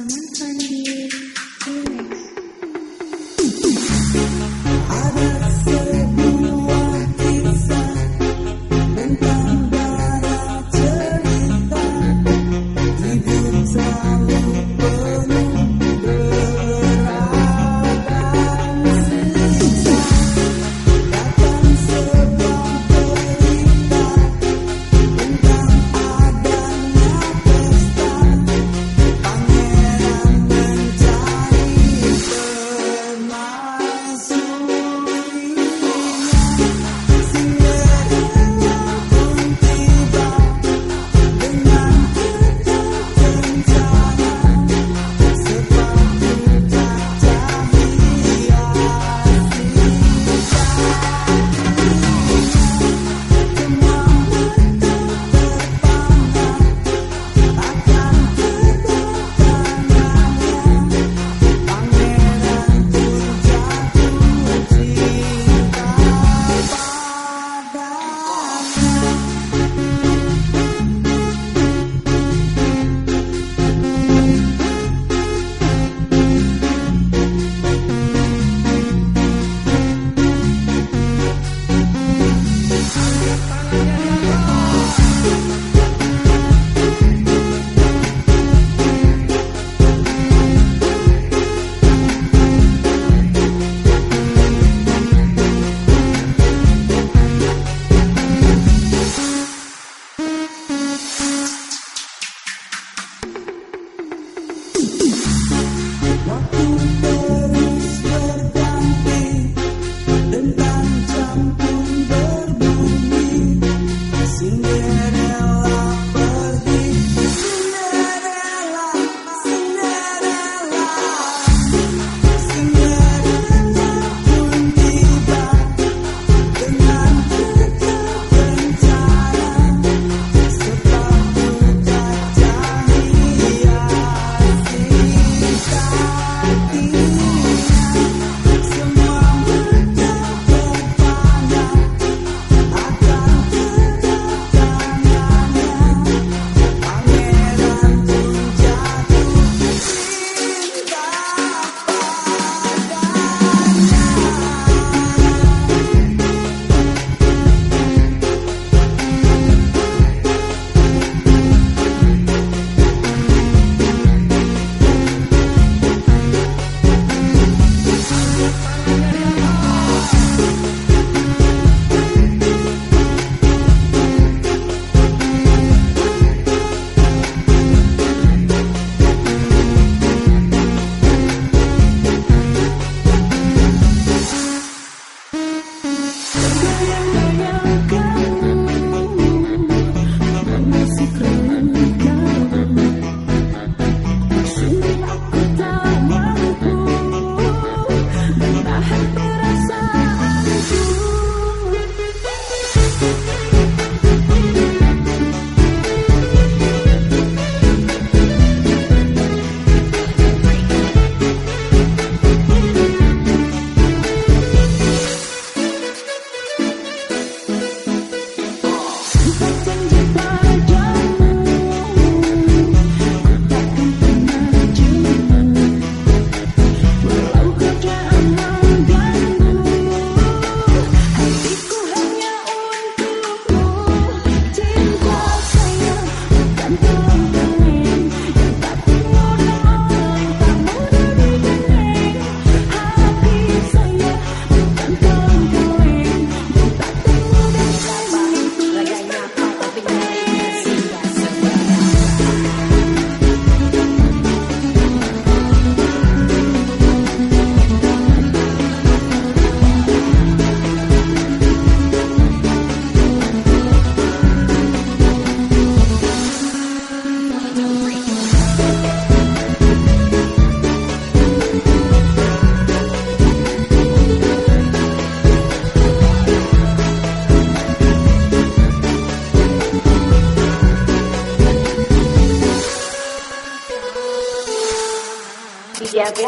Mm-hmm. Selamat mandi. Widiavianto.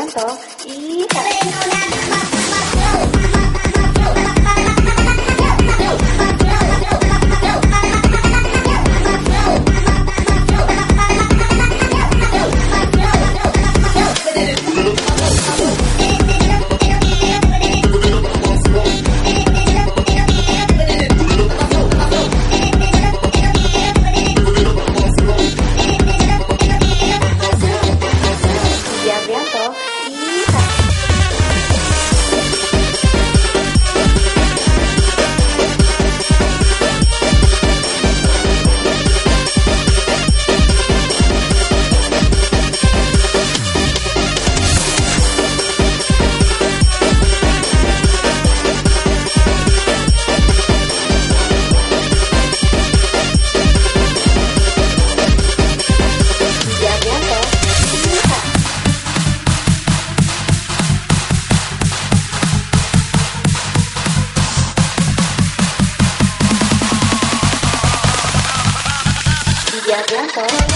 Ih, adiantou.